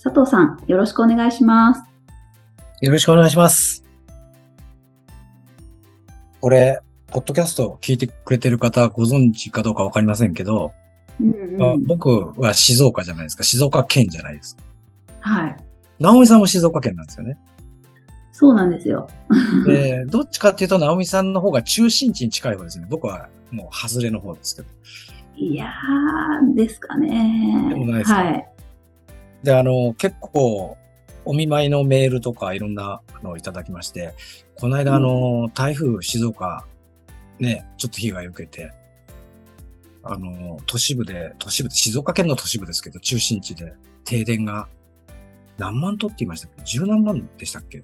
佐藤さん、よろしくお願いします。よろしくお願いします。これ、ポッドキャスト聞いてくれてる方ご存知かどうかわかりませんけど、うんまあ僕は静岡じゃないですか。静岡県じゃないですか。はい。直美さんも静岡県なんですよね。そうなんですよ。で、どっちかっていうと直美さんの方が中心地に近い方ですね。僕はもう外れの方ですけど。いやー、ですかね。でもないですか？はい。で、あの、結構、お見舞いのメールとかいろんなのをいただきまして、この間、あの、台風静岡、ね、ちょっと被害を受けて、あの、都市部で、都市部で、静岡県の都市部ですけど、中心地で停電が何万とって言いましたっけ？十何万でしたっけ、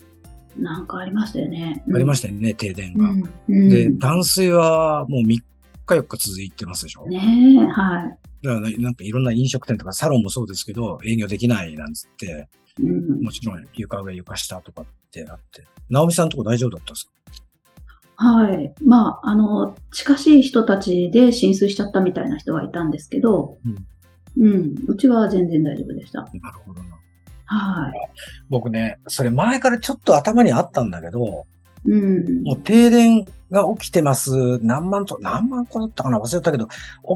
なんかありましたよね。ありまししたよね、停電たが。うん。で、うん断水はもう3日4日続いてますでしょ、ねえ、はい。だからなんかいろんな飲食店とかサロンもそうですけど、営業できないなんつって、うん、もちろん床上床下とかってあって。直美さんのとこ大丈夫だったんですか？はい。まあ、あの、近しい人たちで浸水しちゃったみたいな人はいたんですけど、うん。うちは全然大丈夫でした。なるほどな。はい。僕ね、それ前からちょっと頭にあったんだけど、うん。もう停電が起きてます。何万と、何万個だったかな？忘れたけど、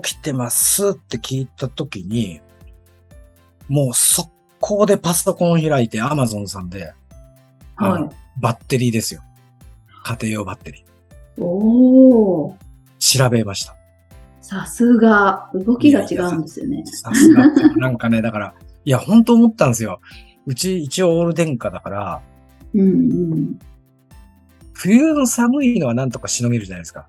起きてますって聞いたときに、もう速攻でパソコン開いて Amazon さんで、はい。バッテリーですよ。家庭用バッテリー。おー。調べました。さすが、動きが違うんですよね。さすが。なんかね、だから、いや、本当思ったんですよ。うち一応オール電化だから、うんうん。冬の寒いのはなんとかしのげるじゃないですか。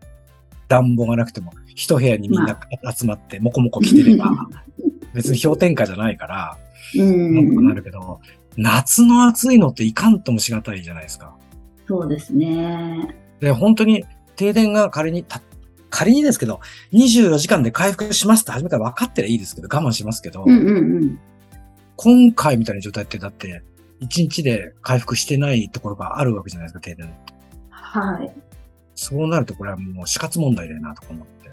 暖房がなくても、一部屋にみんな集まって、もこもこ着てれば、別に氷点下じゃないから、うなんとかん。なるけど、夏の暑いのっていかんともしがたいじゃないですか。そうですね。で、本当に停電が仮にた、仮にですけど、24時間で回復しますって初めから分かってりゃいいですけど、我慢しますけど、うんうんうん。今回みたいな状態ってだって、1日で回復してないところがあるわけじゃないですか、停電。はい。そうなるとこれはもう死活問題だよなとか思って。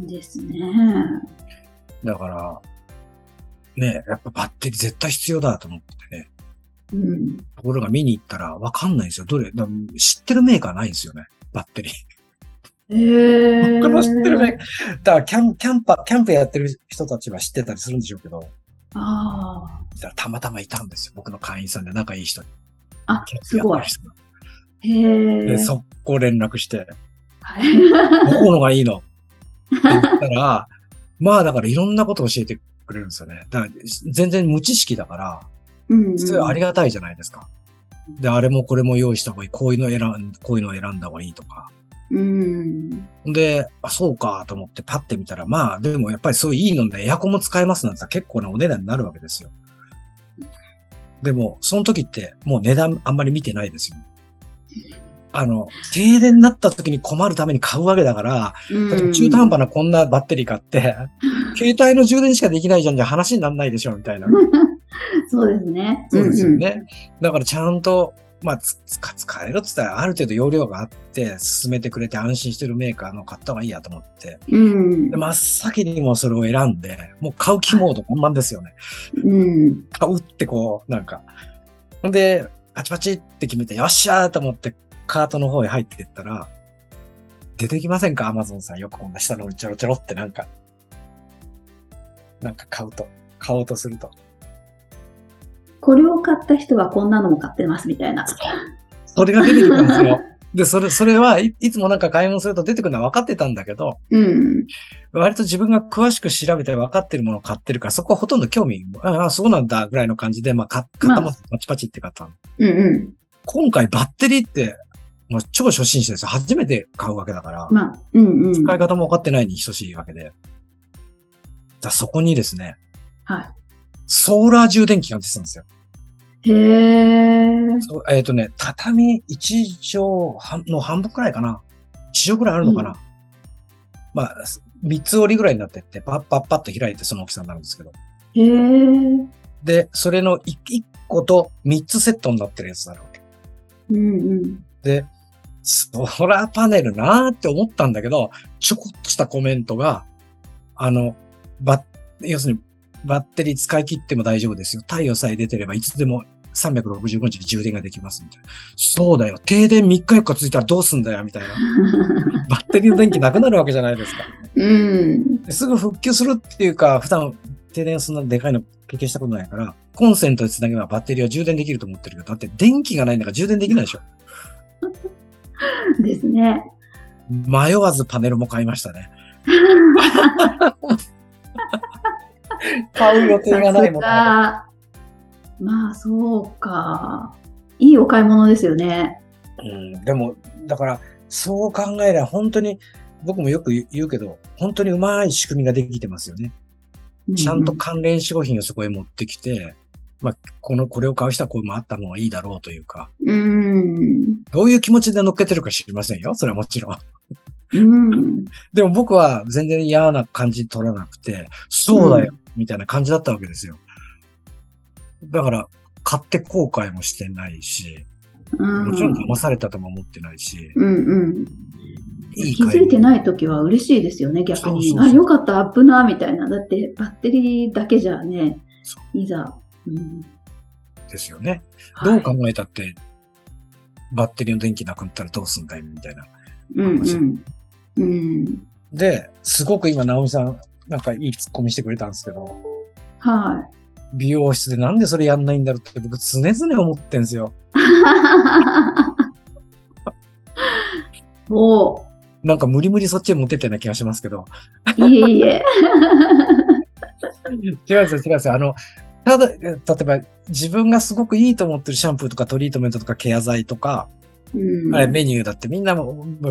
ですね。だから、ねやっぱバッテリー絶対必要だと思ってね。うん。ところが見に行ったらわかんないんですよ。どれ、だ知ってるメーカーないんですよね。バッテリー。えー。僕の知ってるメーカー。だからキャン、キャンパー、キャンプやってる人たちは知ってたりするんでしょうけど、あそしたまたまいたんですよ。僕の会員さんで仲いい人に。あ。すごいで、。速攻連絡して、はいどこのがいいの？って言ったら、まあだからいろんなことを教えてくれるんですよね。だから全然無知識だから、うんうんそれはありがたいじゃないですか。で、あれもこれも用意した方がいい。こういうの選ん、こういうのを選んだ方がいいとか。うん。で、あ、そうかと思ってパッて見たら、まあでもやっぱりそういういいのでエアコンも使えますなんて結構なお値段になるわけですよ。でも、その時ってもう値段あんまり見てないですよ。あの、停電になった時に困るために買うわけだから、だって中途半端なこんなバッテリー買って、携帯の充電しかできないじゃんじゃ話にならないでしょみたいな。そうですね。そうですよね。だからちゃんと、まあ、つ使使えるって言ったらある程度容量があって進めてくれて安心してるメーカーの買った方がいいやと思って。うんうん。で真っ先にもうそれを選んで、もう買う気モード本番ですよね。うん。買うってこう、なんか。で、パチパチって決めて、よっしゃーと思ってカートの方へ入っていったら、出てきませんか？アマゾンさんよくこんな下のちょろちょろってなんか、なんか買うと、買おうとすると。これを買った人はこんなのも買ってますみたいな。それが出てきたんですよ。で、それ、それはい、いつもなんか買い物すると出てくるのは分かってたんだけど、うん。割と自分が詳しく調べて分かってるものを買ってるから、そこはほとんど興味、ああ、そうなんだ、ぐらいの感じで、まあ、買買ったものパチパチって買ったの。うんうん。今回バッテリーって、もう超初心者ですよ。初めて買うわけだから、まあ、うんうん。使い方も分かってないに等しいわけで。だそこにですね、はソーラー充電器が出てたんですよ。い。へえ。そうえっ、とね、畳1畳半の半分くらいかな。1畳くらいあるのかな。まあ、3つ折りぐらいになってって、パッパッパッと開いてその大きさになるんですけど。へえ。で、それの 1, 個と3つセットになってるやつなるわけ。うんうん。で、ソラーパネルなーって思ったんだけど、ちょこっとしたコメントが、あの、バッ、要するに、バッテリー使い切っても大丈夫ですよ。太陽さえ出てればいつでも365日充電ができますみたいな。そうだよ。停電3日4日ついたらどうすんだよみたいな。バッテリーの電気なくなるわけじゃないですか。うん。ですぐ復旧するっていうか、普段停電そんなでかいの経験したことないから、コンセントで繋げばバッテリーは充電できると思ってるけど、だって電気がないんだから充電できないでしょ。ですね。迷わずパネルも買いましたね。買う予定がないものさすがまあ、そうか。いいお買い物ですよね。うん、でも、だから、そう考えれば本当に、僕もよく言うけど、本当にうまい仕組みができてますよね。ちゃんと関連商品をそこへ持ってきて、まあ、この、これを買う人はこういうのもあった方がいいだろうというか、うん。どういう気持ちで乗っけてるか知りませんよ。それはもちろん。うん。でも僕は全然嫌な感じ取らなくて、そうだよ、みたいな感じだったわけですよ。だから、買って後悔もしてないし、うん。もちろん騙されたとも思ってないし、うんうん。いい気づいてないときは嬉しいですよね、逆に。そうそうそうあ、よかった、アップな、みたいな。だって、バッテリーだけじゃねそ、いざ。うん、ですよね。はいどう考えたって、バッテリーの電気なくなったらどうすんだよ、みたいな。うんうん。うん。で、すごく今、直美さん、なんかいいツッコミしてくれたんですけど、は美容室でなんでそれやんないんだろうって僕常々思ってんですよ。い。おなんか無理無理そっちへ持ってったような気がしますけど。いえいえ。違うんですよ、違うんですよ。あの、ただ、例えば自分がすごくいいと思ってるシャンプーとかトリートメントとかケア剤とか、うんあれメニューだってみんな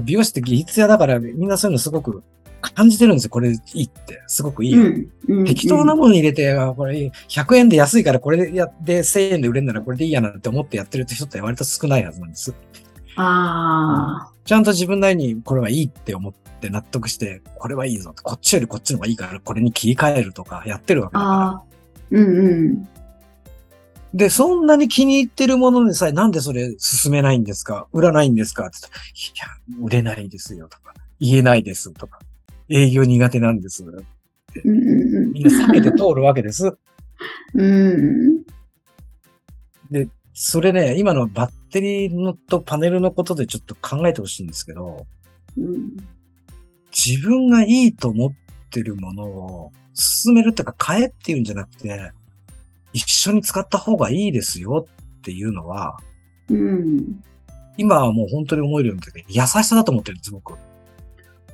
美容師って技術屋だからみんなそういうのすごく感じてるんですよ。これいいって。すごくいいよ。うんうん適当なものに入れて、あこれ100円で安いからこれでやって1000円で売れるならこれでいいやなんて思ってやってる人って割と少ないはずなんです。ああ。ちゃんと自分なりにこれはいいって思って納得して、これはいいぞと。こっちよりこっちの方がいいからこれに切り替えるとかやってるわけだから。ああ。うんうん。で、そんなに気に入ってるものでさえなんでそれ進めないんですか？売らないんですか？って言ったらいや、売れないですよとか、言えないですとか、営業苦手なんです。みんな避けて通るわけです。で、それね、今のバッテリーのとパネルのことでちょっと考えてほしいんですけど、うん。自分がいいと思ってるものを進めるっていうか買えっていうんじゃなくて、一緒に使った方がいいですよっていうのは、うん。今はもう本当に思えるように優しさだと思ってるんです、僕。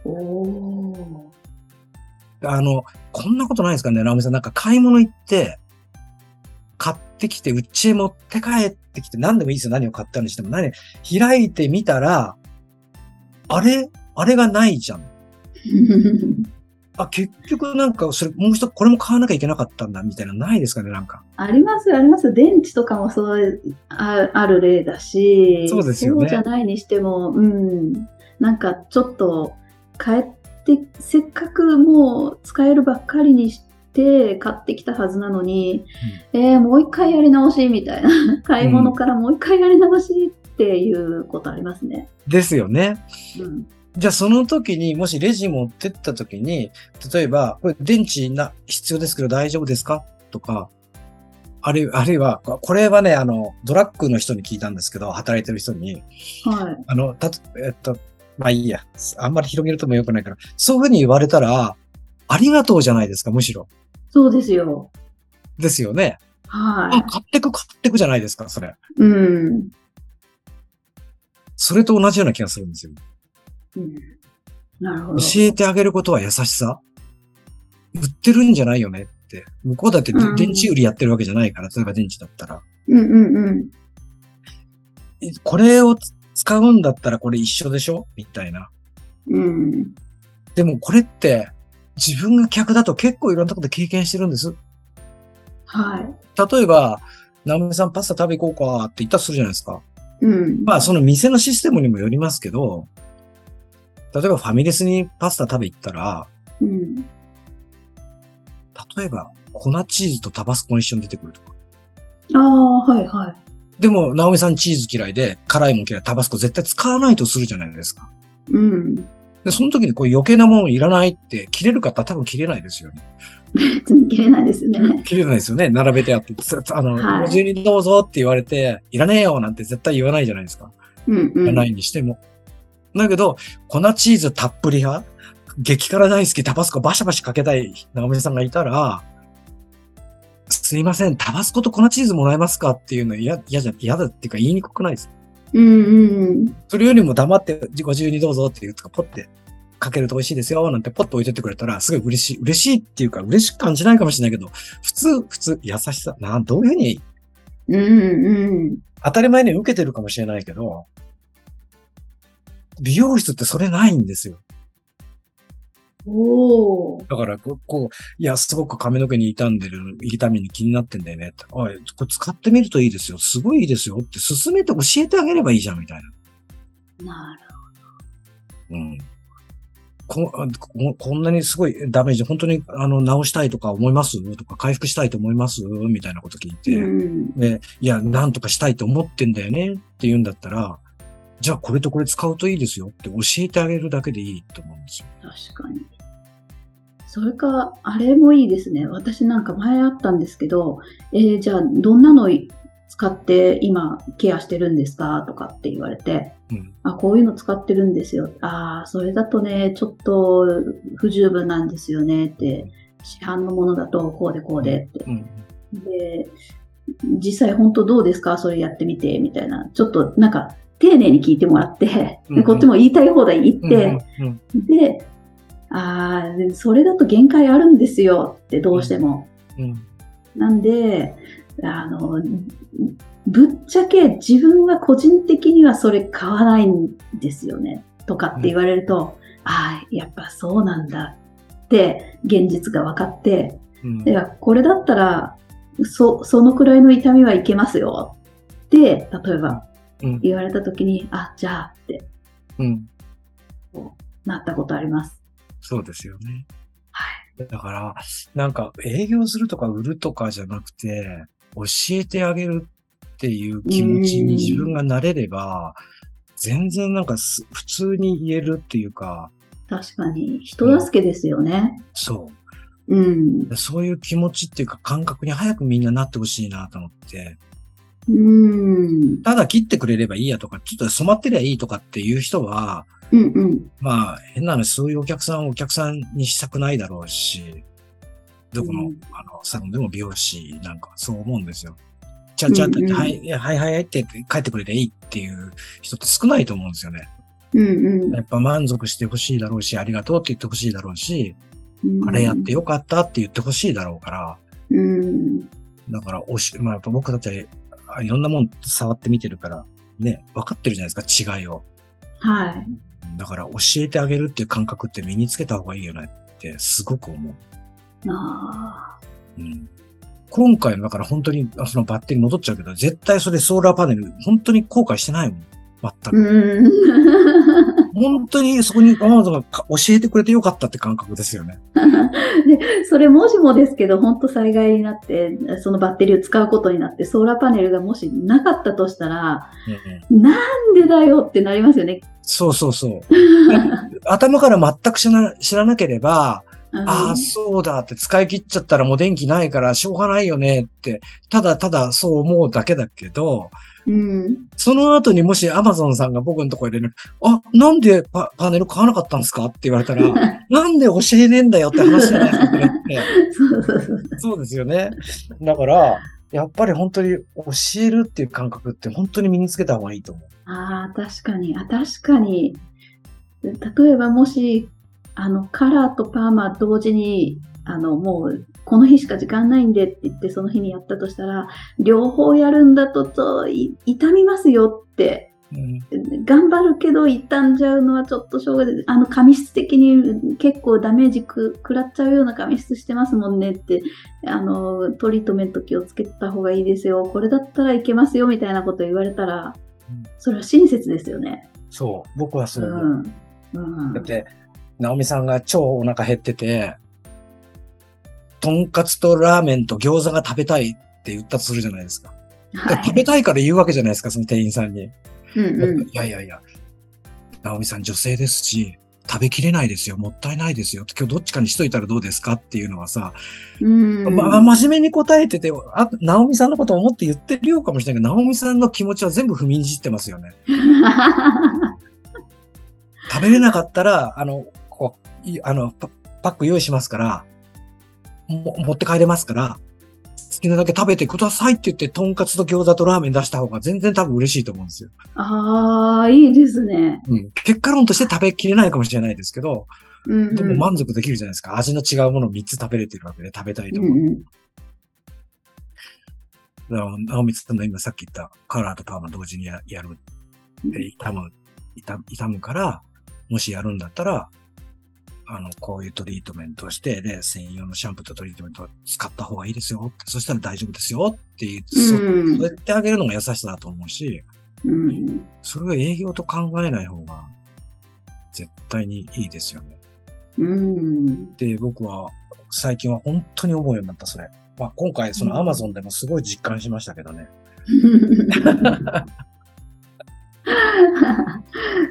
おお。あの、こんなことないですかね、直美さん。なんか買い物行って、買ってきて、うちへ持って帰ってきて、何でもいいですよ。何を買ったにしても。何、開いてみたら、あれ？あれがないじゃん。あ、結局なんか、それ、もう一つ、これも買わなきゃいけなかったんだ、みたいな、ないですかね、なんか。あります、あります。電池とかもそうあある例だし、そうですよねそうじゃないにしても、うん。なんかちょっと帰って、せっかくもう使えるばっかりにして買ってきたはずなのに、えー、もう一回やり直しみたいな。買い物からもう一回やり直しっていうことありますね。ですよね。うん。じゃあその時に、もしレジ持ってった時に、例えば、これ電池な、必要ですけど大丈夫ですか？とか、あるいは、あるいは、これはね、あの、ドラッグの人に聞いたんですけど、働いてる人に、はい。あの、たと、えっと、まあいいや。あんまり広げるとも良くないから。そういうふうに言われたら、ありがとうじゃないですか、むしろ。そうですよ。ですよね。あ、は買ってく、買ってくじゃないですか、それ。い。うん。それと同じような気がするんですよ。うん、なるほど。教えてあげることは優しさ売ってるんじゃないよねって。向こうだってでうん電池売りやってるわけじゃないから、例えば電池だったら。うんうんうん。えこれをつ使うんだったらこれ一緒でしょ？みたいな。うん。でもこれって自分が客だと結構いろんなこと経験してるんです。はい。例えば、ナオミさんパスタ食べ行こうかって言ったとするじゃないですか。うん。まあ、その店のシステムにもよりますけど、例えばファミレスにパスタ食べ行ったら、うん。例えば粉チーズとタバスコが一緒に出てくるとか。ああ、はいはい。でも、ナオミさんチーズ嫌いで、辛いもん嫌い、タバスコ絶対使わないとするじゃないですか。うん。で、その時にこう余計なもんいらないって切れる方は多分切れないですよね。別に切れないですね。切れないですよね。並べてあって。つあの、はいご自由にどうぞって言われて、いらねえよなんて絶対言わないじゃないですか。うんうん。いらないにしても。だけど、粉チーズたっぷり派？激辛大好きタバスコバシャバシかけたい長見さんがいたら、すいません、タバスコと粉チーズもらえますかっていうの嫌嫌じゃ、嫌だっていうか言いにくくないですうんうんそれよりも黙ってご自由にどうぞって言うとか、ポッてかけると美味しいですよ、なんてポッと置いてってくれたら、すごい嬉しい。嬉しいっていうか、嬉しく感じないかもしれないけど、普通、普通、優しさ、なん、どういうふうに、うん。うんうん。当たり前に受けてるかもしれないけど、美容室ってそれないんですよ。おお。だからこ、こう、いや、すごく髪の毛に傷んでる、痛みに気になってんだよねって。おい、これ使ってみるといいですよ。すごいいいですよって、勧めて教えてあげればいいじゃん、みたいな。なるうん。こあここんなにすごいダメージ、本当にあの直したいとか思います？とか、回復したいと思います？みたいなこと聞いて、うん。で、いや、なんとかしたいと思ってんだよねって言うんだったら、じゃあこれとこれ使うといいですよって教えてあげるだけでいいと思うんですよ。確かに。それか、あれもいいですね。私なんか前あったんですけど、えーじゃあどんなの使って今ケアしてるんですかとかって言われて、うん。あ、こういうの使ってるんですよ。ああ、それだとね、ちょっと不十分なんですよねって、市販のものだとこうでこうでって。うん。で、実際本当どうですか？それやってみて、みたいな。ちょっとなんか丁寧に聞いてもらって、うんうんでこっちも言いたい放題言うん。って、うん。で、ああ、でそれだと限界あるんですよってどうしても。うん。なんで、あの、ぶっちゃけ自分は個人的にはそれ買わないんですよね。とかって言われると、ああ、やっぱそうなんだって現実が分かって、うん。いや、これだったら、そ、そのくらいの痛みはいけますよって、例えばうん。言われた時に、あ、じゃあってうん。なったことあります。そうですよね。はい。だから、なんか営業するとか売るとかじゃなくて、教えてあげるっていう気持ちに自分がなれれば、全然なんかす普通に言えるっていうか、確かに、人助けですよね。そう。うん。そういう気持ちっていうか感覚に早くみんななってほしいなと思って、うん。ただ切ってくれればいいやとか、ちょっと染まってりゃいいとかっていう人は、うんうん。まあ変な話、そういうお客さんをお客さんにしたくないだろうし、どこの、うんあの、サロンでも美容師なんかそう思うんですよ。ちゃちゃって、うんうんはいはいはいって帰ってくれていいっていう人って少ないと思うんですよね。うんうんやっぱ満足してほしいだろうし、ありがとうって言ってほしいだろうし、うん。あれやってよかったって言ってほしいだろうから、うん。だから、おし、まあ、やっぱ僕たちはいろんなもん触ってみてるから、ね、分かってるじゃないですか、違いを。はい。だから、教えてあげるっていう感覚って身につけた方がいいよねって、すごく思う。ああ。うん。今回の、だから本当に、あそのバッテリー戻っちゃうけど、絶対それソーラーパネル、本当に後悔してないもん。全く。うん。本当にそこにアマゾンがか教えてくれてよかったって感覚ですよね。で、それもしもですけど、本当災害になって、そのバッテリーを使うことになって、ソーラーパネルがもしなかったとしたら、なんでだよってなりますよね。そうそうそう。頭から全く知らな知らなければ、ああ、そうだって使い切っちゃったらもう電気ないからしょうがないよねって、ただただそう思うだけだけど、うん。その後にもし Amazon さんが僕のところでね、あ、なんでパパネル買わなかったんですか？って言われたら、なんで教えねえんだよって話じゃないですか。そうですよね。だから、やっぱり本当に教えるっていう感覚って本当に身につけた方がいいと思う。ああ、確かに。あ、確かに。例えばもし、あの、カラーとパーマ同時に、あの、もう、この日しか時間ないんでって言って、その日にやったとしたら、両方やるんだと、とい痛みますよってうん頑張るけど傷んじゃうのはちょっとしょうがない。あの、髪質的に結構ダメージく食らっちゃうような髪質してますもんねって、あの、トリートメント気をつけた方がいいですよ。これだったらいけますよみたいなこと言われたらうん、それは親切ですよね。そう、僕はそうう。ん。うんだっ。て、ナオミさんが超お腹減ってて、とんかつとラーメンと餃子が食べたいって言ったとするじゃないですか。はい。食べたいから言うわけじゃないですか、その店員さんに。うんうん。いやいやいや、ナオミさん女性ですし、食べきれないですよ、もったいないですよ。今日どっちかにしといたらどうですかっていうのはさ、うん。まあ、真面目に答えてて、あ、ナオミさんのことを思って言ってるようかもしれないけど、ナオミさんの気持ちは全部踏みにじってますよね。食べれなかったら、あの、こう、いあの、パパック用意しますから、も持って帰れますから、好きなだけ食べてくださいって言って、とんかつと餃子とラーメン出した方が全然多分嬉しいと思うんですよ。ああ、いいですね。うん。結果論として食べきれないかもしれないですけど、うんうん。でも満足できるじゃないですか。味の違うものを3つ食べれてるわけで食べたいと思う。うんうん。直光さんの今さっき言ったカラーとパーマ同時にややるって痛む、痛痛むから、もしやるんだったら、あの、こういうトリートメントをして、で、専用のシャンプーとトリートメントを使った方がいいですよって。そしたら大丈夫ですよっていう、そうんそうやってあげるのが優しさだと思うし、うん。それを営業と考えない方が、絶対にいいですよね。うん。で、僕は、最近は本当に思うようになった、それ。まあ、今回、そのうん Amazon でもすごい実感しましたけどね。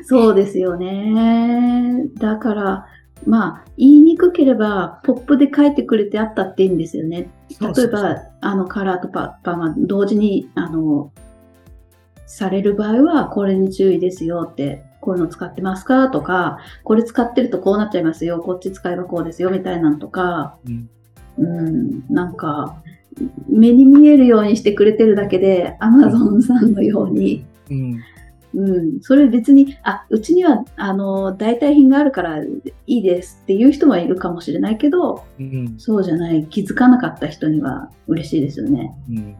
そうですよね。だから、まあ、言いにくければ、ポップで書いてくれてあったっていいんですよね。例えば、あの、カラーとパパーマ、同時に、あの、される場合は、これに注意ですよって、こういうの使ってますかとか、これ使ってるとこうなっちゃいますよ、こっち使えばこうですよ、みたいなのとか、うんうん、なんか、目に見えるようにしてくれてるだけで、アマゾンさんのように、うん。うん、それ別に、あ、うちには、あの、代替品があるからいいですっていう人はいるかもしれないけど、うん。そうじゃない、気づかなかった人には嬉しいですよね。うん。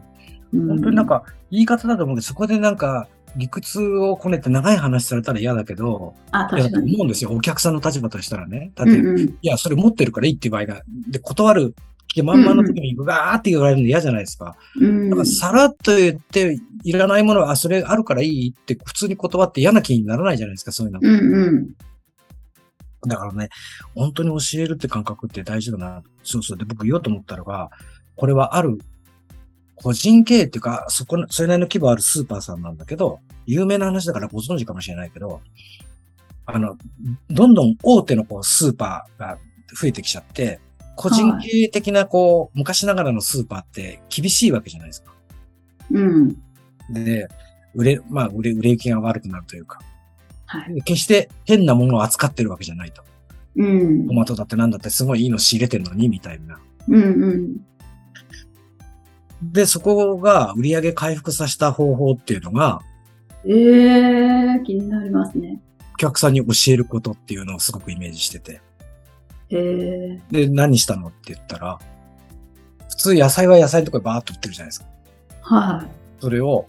うん、本当になんか、言い方だと思うけど、そこでなんか、理屈をこねて長い話されたら嫌だけど、あ、確かに。思うんですよ。お客さんの立場としたらね。だって、うんうん、いや、それ持ってるからいいっていう場合が、で、断る気満々の時に、ガーって言われるの嫌じゃないですか。うんだから、さらっと言って、いらないものは、あ、それあるからいいって、普通に断って嫌な気にならないじゃないですか、そういうの。うんうん。だからね、本当に教えるって感覚って大事だな。そうそう。で、僕言おうと思ったのが、これはある、個人経営っていうか、そこの、それなりの規模あるスーパーさんなんだけど、有名な話だからご存知かもしれないけど、あの、どんどん大手のこうスーパーが増えてきちゃって、個人経営的なこう、昔ながらのスーパーって厳しいわけじゃないですか。うん。で、売れ、まあ、売れ、売れ行きが悪くなるというか、はい。で決して変なものを扱ってるわけじゃないと。うんト。マトだってなんだってすごいいいの仕入れてるのに、みたいな。うんうん。で、そこが売り上げ回復させた方法っていうのが、えー、気になりますね。お客さんに教えることっていうのをすごくイメージしてて。えー、で、何したの？って言ったら、普通野菜は野菜のとこにバーっと売ってるじゃないですか。はそれを、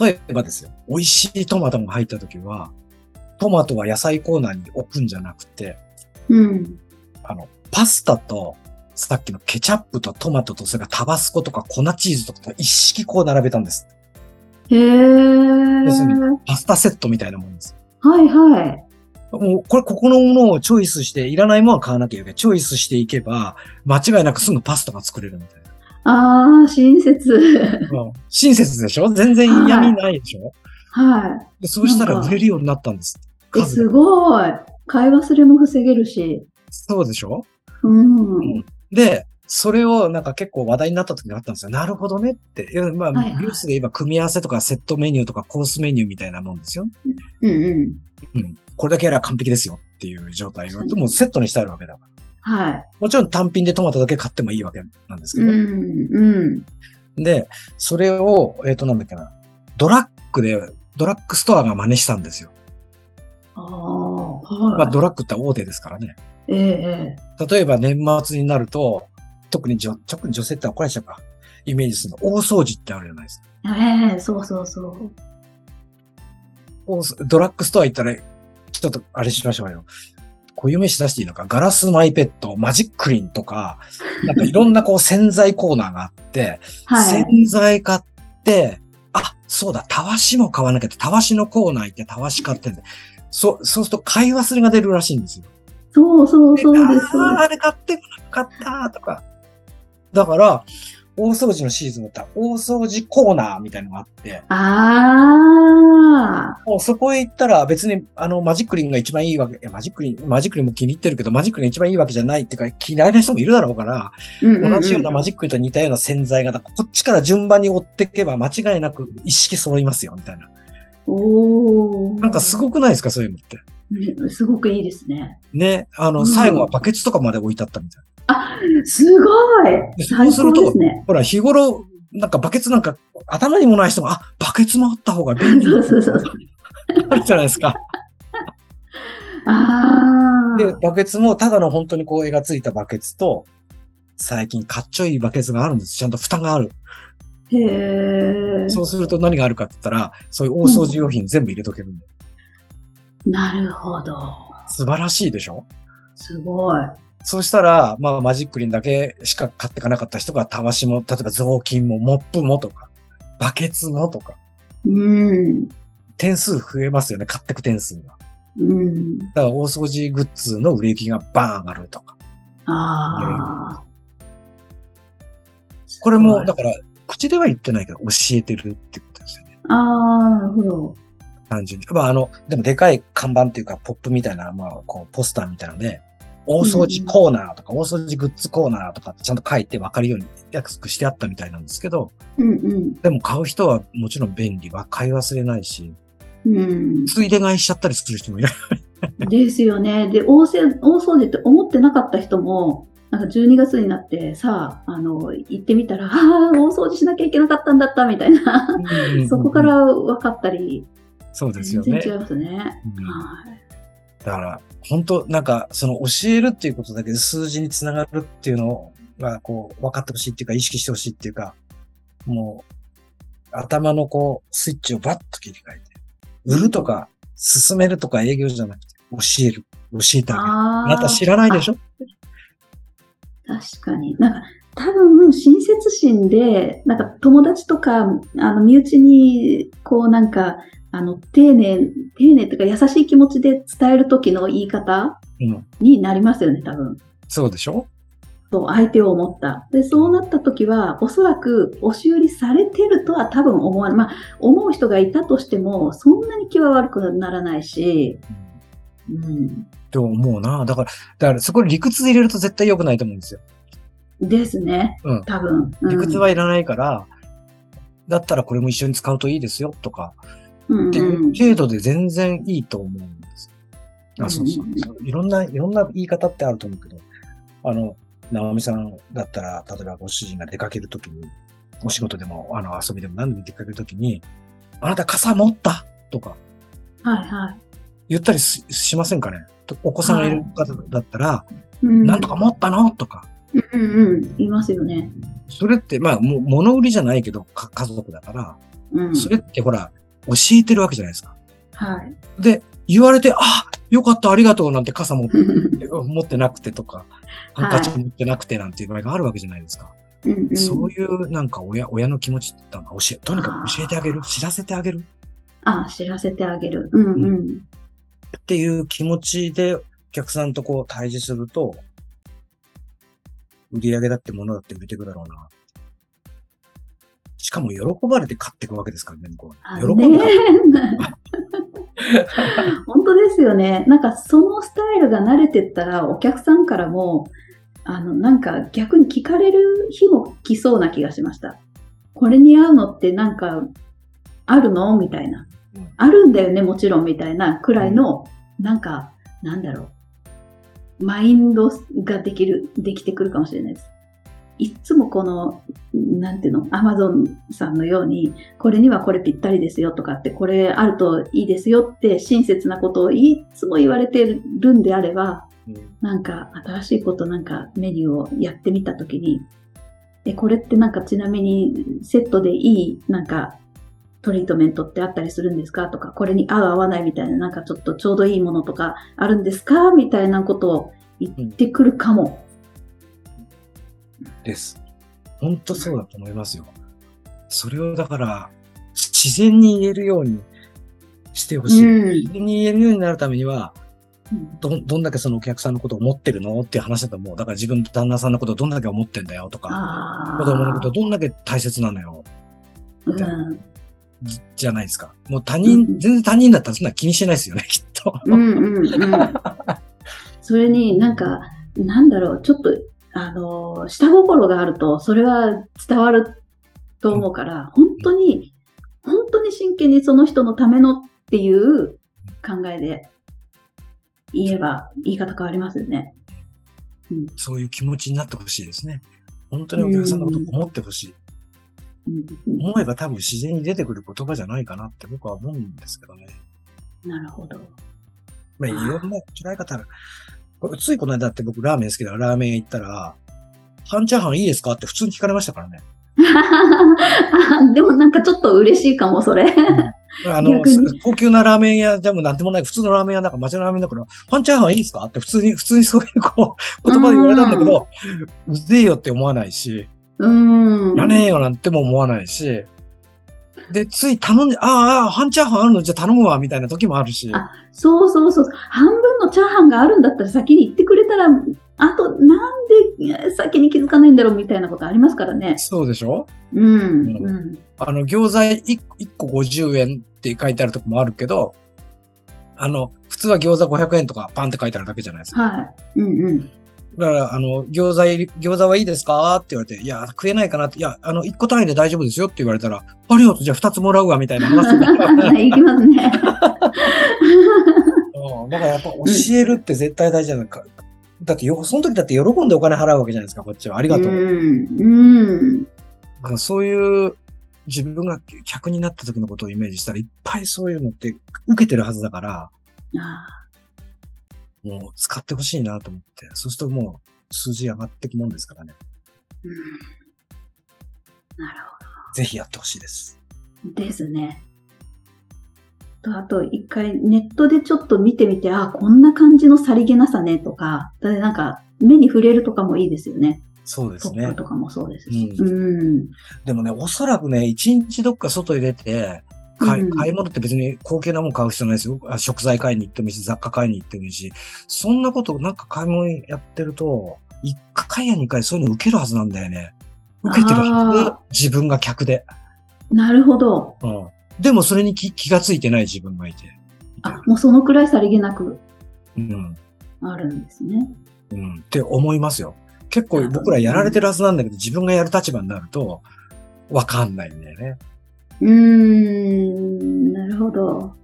例えばですよ、美味しいトマトが入った時は、トマトは野菜コーナーに置くんじゃなくて、い。うん。あの、パスタと、さっきのケチャップとトマトと、それからタバスコとか粉チーズとかと一式こう並べたんです。へー。要するにパスタセットみたいなもんです。はいはい。もう、これ、ここのものをチョイスして、いらないものは買わなきゃいけない。チョイスしていけば、間違いなくすぐパスタが作れるみたいな。あー、親切。うん親切でしょ？全然嫌味ないでしょ、はでそうしたら売れるようになったんです。すごい。買い忘れも防げるし。そうでしょ？うん。で、それをなんか結構話題になった時があったんですよ。なるほどねって。まあ、はいはいニュースで言えば組み合わせとかセットメニューとかコースメニューみたいなもんですよ。うんうん。うん。これだけやれば完璧ですよっていう状態を、もうセットにしてあるわけだから。はい。もちろん単品でトマトだけ買ってもいいわけなんですけど。うん、うん。で、それを、えっ、と、なんだっけな、ドラッグで、ドラッグストアが真似したんですよ。ああ、まあ、はい。ドラッグって大手ですからね。えええ例えば年末になると、特に女、特に女性って怒られちゃうか。イメージするの。大掃除ってあるじゃないですか。えええそうそうそうドラッグストア行ったら、ちょっとあれしましょうよ。こういう飯出していいのか、ガラスマイペット、マジックリンとか、なんかいろんなこう洗剤コーナーがあって、はい。洗剤買って、あ、そうだ、たわしも買わなきゃって、たわしのコーナー行ってたわし買ってんで、そう、そうすると買い忘れが出るらしいんですよ。そうそうそうです。ああ、あれ買ってこなかったとか。だから、大掃除のシーズンだったら、大掃除コーナーみたいなのがあって、ああ。もうそこへ行ったら別にあのマジックリンが一番いいわけ、いやマジックリン、マジックリンも気に入ってるけど、マジックリンが一番いいわけじゃないっていうか、嫌いな人もいるだろうから、うんうんうん同じようなマジックリンと似たような洗剤が、こっちから順番に追っていけば間違いなく一式揃いますよ、みたいな。おーなんかすごくないですか、そういうのって。うんすごくいいですね。ね、あの、うん最後はバケツとかまで置いてあったみたいすごいで最そうすると高ですね。ほら、日頃、なんかバケツなんか頭にもない人が、あ、バケツもあった方が便利 そうそうそう。あるじゃないですか。あで、バケツもただの本当にこう絵がついたバケツと、最近かっちょいいバケツがあるんです。ちゃんと蓋がある。あ。へえ。そうすると何があるかって言ったら、そういう大掃除用品全部入れとけるんで。なるほど。素晴らしいでしょ？すごい。そうしたら、まあマジックリンだけしか買ってかなかった人がたわしも、例えば雑巾もモップもとか、バケツもとか、うん。点数増えますよね、買ってく点数が。うん。だから大掃除グッズの売れ行きがバーン上がるとか。ああ。これも、だから、口では言ってないけど、教えてるってことですよね。ああ、なるほど。単純に。まあ、あの、でもでかい看板っていうか、ポップみたいな、まあ、こう、ポスターみたいなので、大掃除コーナーとか、大掃除グッズコーナーとかってちゃんと書いて分かるように約束してあったみたいなんですけど、うんでも買う人はもちろん便利は買い忘れないし、うん。うん。ついで買いしちゃったりする人もいる。ですよね。で、大せ大掃除って思ってなかった人も、なんか12月になってさ、あの、行ってみたら、ああ、大掃除しなきゃいけなかったんだった、みたいな。そこか。ら分かったり、そうですよね。全然違いますね。うんはい。だから、本当なんか、その教えるっていうことだけで数字につながるっていうのが、こう、分かってほしいっていうか、意識してほしいっていうか、もう、頭のこう、スイッチをバッと切り替えて、売るとか、進めるとか営業じゃなくて、教える。教えてあげる。ああなた知らないでしょ？確かに。なんか、多分、親切心で、なんか友達とか、あの、身内に、こうなんか、あの、丁寧、丁寧というか優しい気持ちで伝える時の言い方うん。になりますよね、多分。そうでしょ？そう、相手を思った。で、そうなった時は、おそらく押し売りされてるとは多分思わない。まあ、思う人がいたとしても、そんなに気は悪くならないし、うん。と思うな。だから、だからそこに理屈入れると絶対良くないと思うんですよ。ですね。うん多分。うん理屈はいらないから、だったらこれも一緒に使うといいですよとか、うんっていう程度で全然いいと思うんです。うんあ、そうそう。いろんな、いろんな言い方ってあると思うけど、あの、直美さんだったら、例えばご主人が出かけるときに、お仕事でも、あの、遊びでも何でも出かけるときに、あなた傘持った？とかはいはい。言ったりししませんかね？とお子さんがいる方だったら、うんなんとか持ったの？とか。うんうん、いますよね。それって、まあ、も物売りじゃないけど、か家族だから、うん。それってほら、教えてるわけじゃないですか。はい。で、言われて、あ、よかった、ありがとうなんて傘持って 持ってなくてとか、ハンカチ持ってなくてなんていう場合があるわけじゃないですか。うんうんそういうなんか親、親の気持ちって教え、とにかく教えてあげる、知らせてあげる？あ、知らせてあげる。うんうん。っていう気持ちでお客さんとこう対峙すると、売り上げだって物だって売れていくだろうな。しかも喜ばれて買っていくわけですからね、向こう。喜んで 本当ですよね。なんかそのスタイルが慣れてったらお客さんからも、あの、なんか逆に聞かれる日も来そうな気がしました。これに合うのってなんかあるのみたいなうん。あるんだよね、もちろんみたいなくらいの、なんか、なんだろう。マインドができる、できてくるかもしれないです。いっつもこの、なんていうの、アマゾンさんのように、これにはこれぴったりですよとかって、これあるといいですよって親切なことをいつも言われてるんであれば、うん。なんか新しいことなんかメニューをやってみたときに、え、これってなんかちなみにセットでいいなんかトリートメントってあったりするんですか？とか、これに合う合わないみたいな、なんかちょっとちょうどいいものとかあるんですか？みたいなことを言ってくるかも。です。本当そうだと思いますよ。それをだから、自然に言えるようにしてほしい。うん自然に言えるようになるためには、うんど、どんだけそのお客さんのことを思ってるのっていう話だと思う。だから自分と旦那さんのことをどんだけ思ってんだよとか。子供のことをどんだけ大切なのよ、うん。じじゃないですか。もう他人、うん全然他人だったらそんな気にしてないですよね、きっと。うんうんうん。それになんか、なんだろう、ちょっと、あの、下心があると、それは伝わると思うから、本当に、本当に真剣にその人のためのっていう考えで言えば、言い方変わりますよね。うんそういう気持ちになってほしいですね。本当にお客さんのことを思ってほしい。うん思えば多分自然に出てくる言葉じゃないかなって僕は思うんですけどね。なるほど。まあ、いろんな捉え方ついこの間だって僕ラーメン好きだからラーメン屋行ったら、半チャーハンいいですかって普通に聞かれましたからね。あ でもなんかちょっと嬉しいかも、それ。あの逆に、高級なラーメン屋でもなんでもない、普通のラーメン屋だから、街のラーメンだから、半チャーハンいいですかって普通に、普通にそういうこう、言葉で言われたんだけど、うぜえよって思わないし、うん。やねえよなんても思わないし、で、つい頼んで、ああ、ああ、半チャーハンあるの？じゃあ頼むわ、みたいな時もあるし。あそうそうそう。半分のチャーハンがあるんだったら先に言ってくれたら、あとなんで先に気づかないんだろうみたいなことありますからね。そうでしょ？うん。うん。あの、餃子 1, 個50円って書いてあるとこもあるけど、あの、普通は餃子500円とかパンって書いてあるだけじゃないですか。はい。うんうん。だから、あの、餃子餃子はいいですか？って言われて、いや、食えないかなって、いや、あの、1個単位で大丈夫ですよって言われたら、ありがとう、じゃあ2つもらうわ、みたいな話になるからいきますね。うんだからやっぱ教えるって絶対大事じゃないか。だってよ、その時だって喜んでお金払うわけじゃないですか、こっちは。ありがとう。うん。うん。だからそういう、自分が客になった時のことをイメージしたら、いっぱいそういうのって受けてるはずだから、あもう使ってほしいなと思って。そうするともう数字上がってくもんですからね。ーうんなるぜひやってほしいです。ほど。ですね。とあと、一回ネットでちょっと見てみて、あ、こんな感じのさりげなさねとか、だなんか目に触れるとかもいいですよね。そうですね。とかもそうですし。ううん。でもね、おそらくね、一日どっか外に出て、買いうん買い物って別に高級なもん買う必要ないですよ。あ食材買いに行ってもいいし、雑貨買いに行ってもいいし、そんなことなんか買い物やってると、一回や二回そういうの受けるはずなんだよね。受けてるはずあ。自分が客で。なるほど。うん。でもそれに気気がついてない自分がいて。あ、もうそのくらいさりげなくうん。あるんですね。うん。って思いますよ。結構僕らやられてるはずなんだけど、自分がやる立場になると、わかんないんだよね。うーん、なるほど。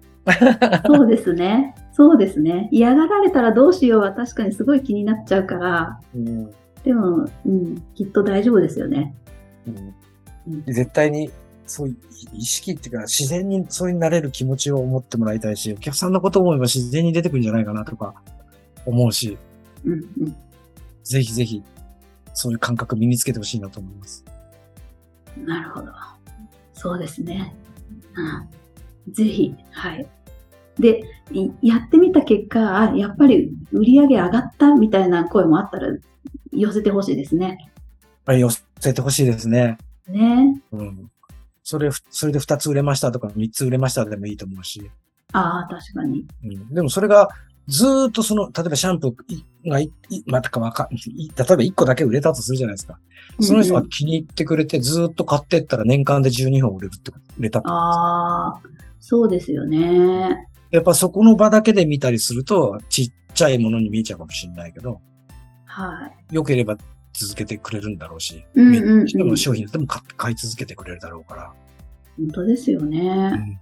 そうですね。そうですね。嫌がられたらどうしようは確かにすごい気になっちゃうから、うん。でも、うん、きっと大丈夫ですよね。うん絶対に、そういう意識っていうか、自然にそうになれる気持ちを持ってもらいたいし、お客さんのことを思えば自然に出てくるんじゃないかなとか思うし、うん、うん。ぜひぜひ、そういう感覚身につけてほしいなと思います。なるほど。そうですね。うん、ぜひ、はい。で、いやってみた結果、あやっぱり売り上げ上がったみたいな声もあったら寄せてほしいですね。あ寄せてほしいですね。ね。うん。それ、それで2つ売れましたとか3つ売れましたでもいいと思うし。ああ、確かに。うん。でもそれが、ずーっとその、例えばシャンプーがい、いまたかわかん、い例えば1個だけ売れたとするじゃないですか。その人が気に入ってくれて、ずーっと買ってったら年間で12本売れるって、売れたってああ、そうですよね。やっぱそこの場だけで見たりすると、ちっちゃいものに見えちゃうかもしれないけど、はい。良ければ続けてくれるんだろうし、うんうんうんしかも商品でも買買い続けてくれるだろうから。本当ですよね。うん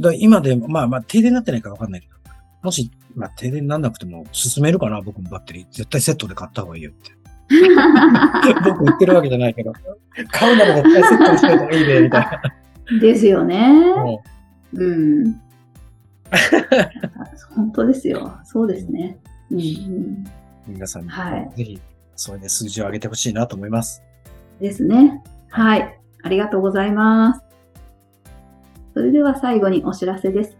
だ今で、まあまあ停電になってないからわかんないけど、もし、まあ停電にならなくても進めるかな、僕もバッテリー。絶対セットで買った方がいいよって。僕売ってるわけじゃないけど、買うなら絶対セットにしといた方がいいね、みたいな。ですよね。もうん。本当ですよ。そうですね。うん皆さんに、はいぜひ、それで数字を上げてほしいなと思います。ですね。はい。ありがとうございます。それでは最後にお知らせです。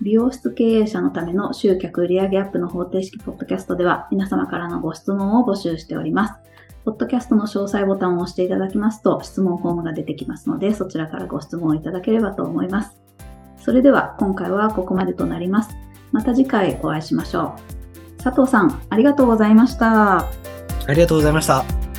美容室経営者のための集客売上アップの方程式ポッドキャストでは皆様からのご質問を募集しております。ポッドキャストの詳細ボタンを押していただきますと質問フォームが出てきますのでそちらからご質問をいただければと思います。それでは今回はここまでとなります。また次回お会いしましょう。佐藤さん、ありがとうございました。ありがとうございました。